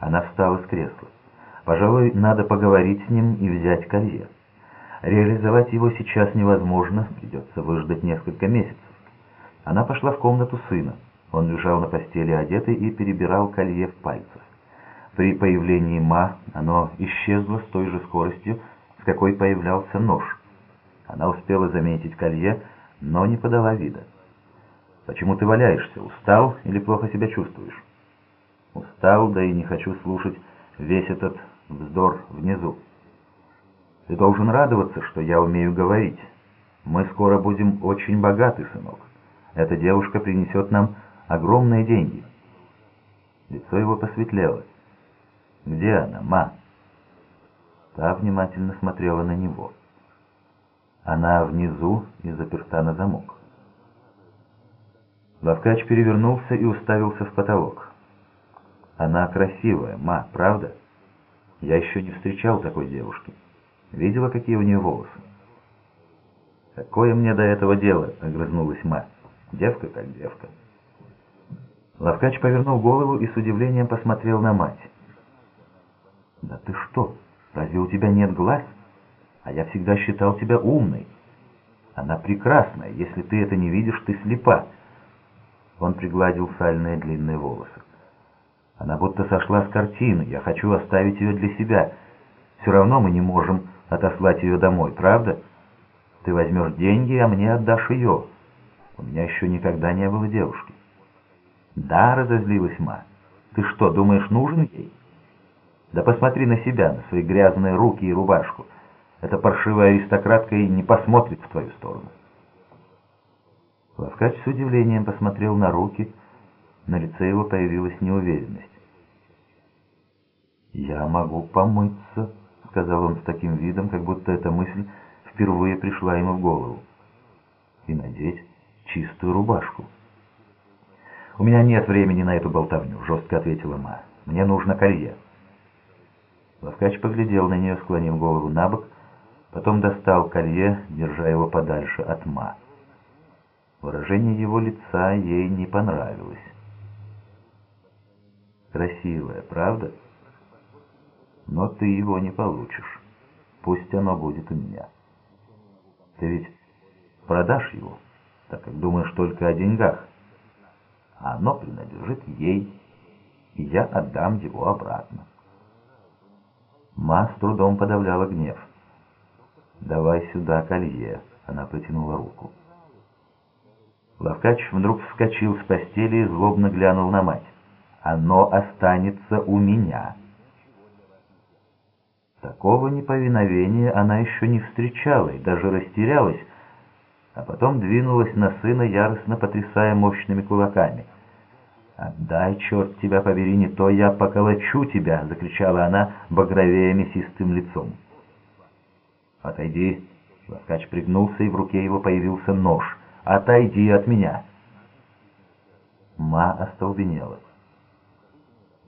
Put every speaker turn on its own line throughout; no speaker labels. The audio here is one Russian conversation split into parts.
Она встала с кресла. Пожалуй, надо поговорить с ним и взять колье. Реализовать его сейчас невозможно, придется выждать несколько месяцев. Она пошла в комнату сына. Он лежал на постели одетый и перебирал колье в пальцах. При появлении Ма оно исчезло с той же скоростью, с какой появлялся нож. Она успела заметить колье, но не подала вида. «Почему ты валяешься? Устал или плохо себя чувствуешь?» «Устал, да и не хочу слушать весь этот вздор внизу. Ты должен радоваться, что я умею говорить. Мы скоро будем очень богаты, сынок. Эта девушка принесет нам огромные деньги». Лицо его посветлело. «Где она, ма?» Та внимательно смотрела на него. Она внизу и заперта на замок. Лавкач перевернулся и уставился в потолок. Она красивая, ма, правда? Я еще не встречал такой девушки. Видела, какие у нее волосы? «Какое мне до этого дело?» — огрызнулась ма. «Девка как девка». Лавкач повернул голову и с удивлением посмотрел на мать. «Да ты что, разве у тебя нет глаз? А я всегда считал тебя умной. Она прекрасная, если ты это не видишь, ты слепа». Он пригладил сальные длинные волосы. Она будто сошла с картины. Я хочу оставить ее для себя. Все равно мы не можем отослать ее домой, правда? Ты возьмешь деньги, а мне отдашь ее. У меня еще никогда не было девушки. Да, разозлилась Ма. Ты что, думаешь, нужен ей? Да посмотри на себя, на свои грязные руки и рубашку. Эта паршивая аристократка и не посмотрит в твою сторону. Лавкач с удивлением посмотрел на руки, на лице его появилась неуверенность. «Я могу помыться», — сказал он с таким видом, как будто эта мысль впервые пришла ему в голову. «И надеть чистую рубашку». «У меня нет времени на эту болтовню», — жестко ответила Ма. «Мне нужно колье». Лавкач поглядел на нее, склонив голову на бок, потом достал колье, держа его подальше от Ма. Выражение его лица ей не понравилось. Красивое, правда? Но ты его не получишь. Пусть оно будет у меня. Ты ведь продашь его, так как думаешь только о деньгах. А оно принадлежит ей, и я отдам его обратно. Ма с трудом подавляла гнев. «Давай сюда колье», — она протянула руку. Лавкач вдруг вскочил с постели и злобно глянул на мать оно останется у меня. Такого неповиновения она еще не встречала и даже растерялась, а потом двинулась на сына, яростно потрясая мощными кулаками. «Отдай, черт тебя побери, не то я поколочу тебя!» — закричала она, багровея мясистым лицом. «Отойди!» — Ласкач пригнулся, и в руке его появился нож. «Отойди от меня!» Ма остолбенела.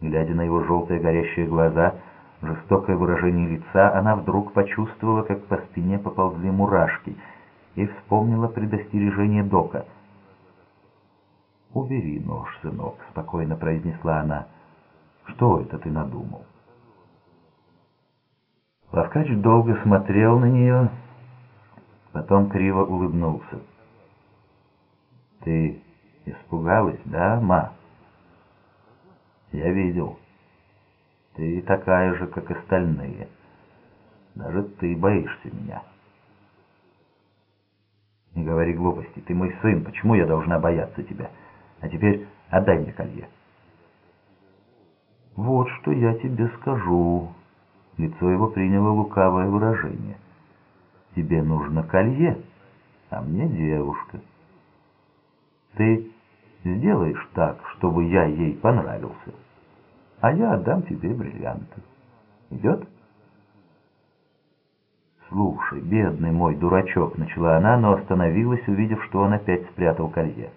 Глядя на его желтые горящие глаза, жестокое выражение лица, она вдруг почувствовала, как по спине поползли мурашки, и вспомнила предостережение Дока. «Убери нож, сынок», — спокойно произнесла она. «Что это ты надумал?» Лавкач долго смотрел на нее, потом криво улыбнулся. «Ты испугалась, да, ма?» Я видел. Ты такая же, как остальные. Даже ты боишься меня. Не говори глупости. Ты мой сын. Почему я должна бояться тебя? А теперь отдай мне колье. Вот что я тебе скажу. Лицо его приняло лукавое выражение. Тебе нужно колье, а мне девушка. Ты Сделаешь так, чтобы я ей понравился, а я отдам тебе бриллианты. Идет? «Слушай, бедный мой дурачок», — начала она, но остановилась, увидев, что он опять спрятал колье.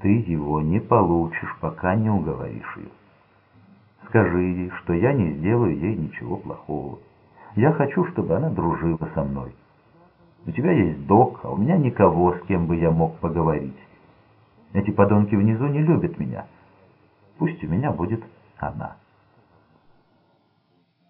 «Ты его не получишь, пока не уговоришь ее. Скажи ей, что я не сделаю ей ничего плохого. Я хочу, чтобы она дружила со мной. У тебя есть док, а у меня никого, с кем бы я мог поговорить. Эти подонки внизу не любят меня. Пусть у меня будет она.